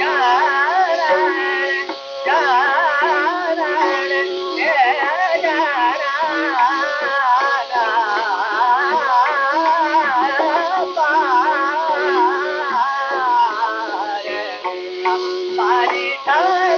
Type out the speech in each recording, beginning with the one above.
God. Body time.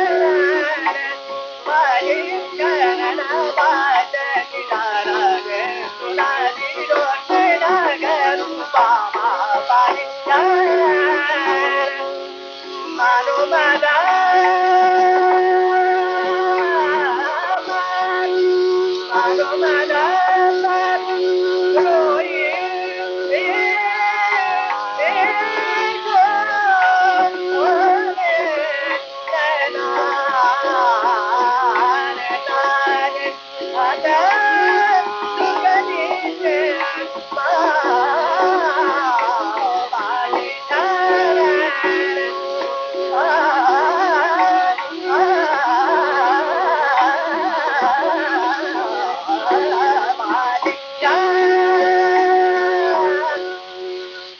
Mama,